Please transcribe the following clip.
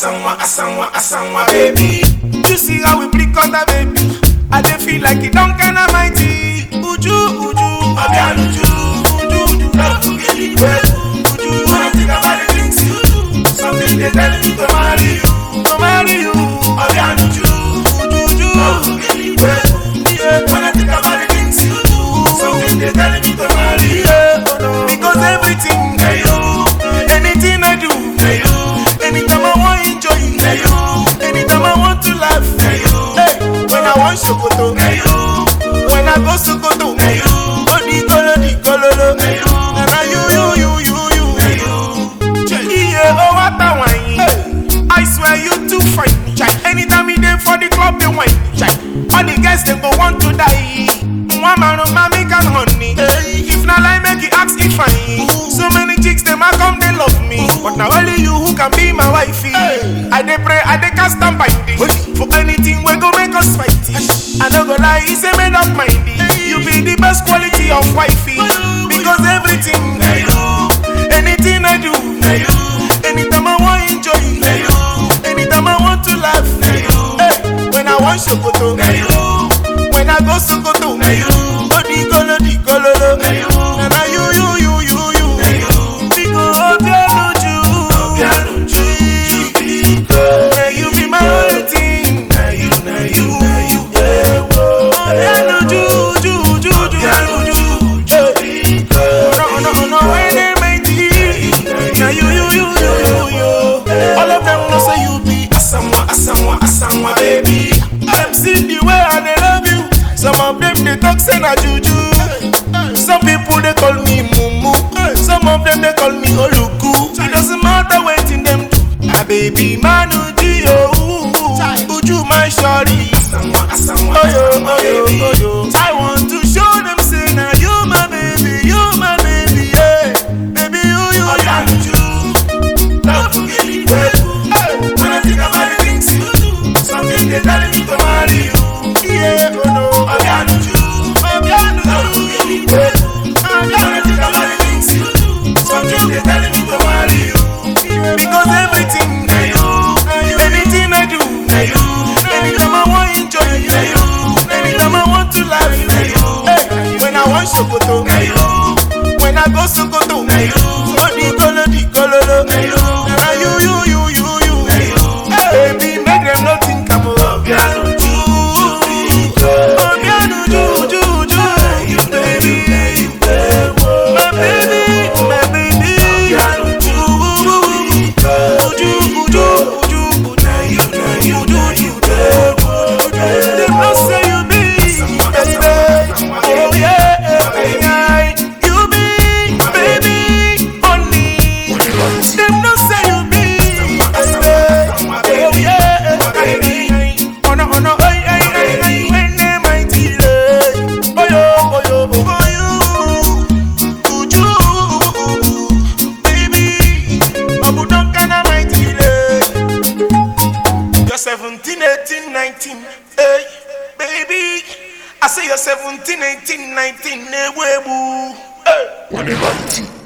asanwa, asanwa, asanwa, baby. You see how we break on the baby. I dey feel like it don't kinda mighty. Uju, uju, Obianuju, uju, uju, love to get it well. uju. Wanna think about the things you do. Something they tell me to marry you. Sokoto, when I go Sokoto, you, go di kolo di kololo. you, And I you, you, you, you, you. hey you. Yeah, oh, a wine. I swear you too fine. Chai. Anytime we dey for the club, they wine. Chai. All the guys them go want to die. One man of my make and honey. If not like make it ask if I. So many chicks them a come they love me. But now only you who can be my wifey. I dey pray, I lie, a made up mind. You be the best quality of wifey. Because everything, Hey you, anything I do. Anytime I want enjoy, anytime I want to laugh, hey eh, when I want Sokoto, when I go Sokoto, you, go di golo Some of them they talk say na juju. Some people they call me mumu. Some of them they call me oluku. It doesn't matter wetin them do. My baby manuji oh. Uju my shawty. Oyo asanwa, oyo baby. oyo. I want to show them say na you my baby, you my baby, yeah. Baby you you. Obianuju, love to get it well. When I think about the things you do, something they tell me to marry you. Yeah oh no. negocio con tu negro. Baby. Mighty lay. You're 17, 18, 19. Hey, baby. I say you're 17, 18, 19. Hey, webu. Eh. Hey.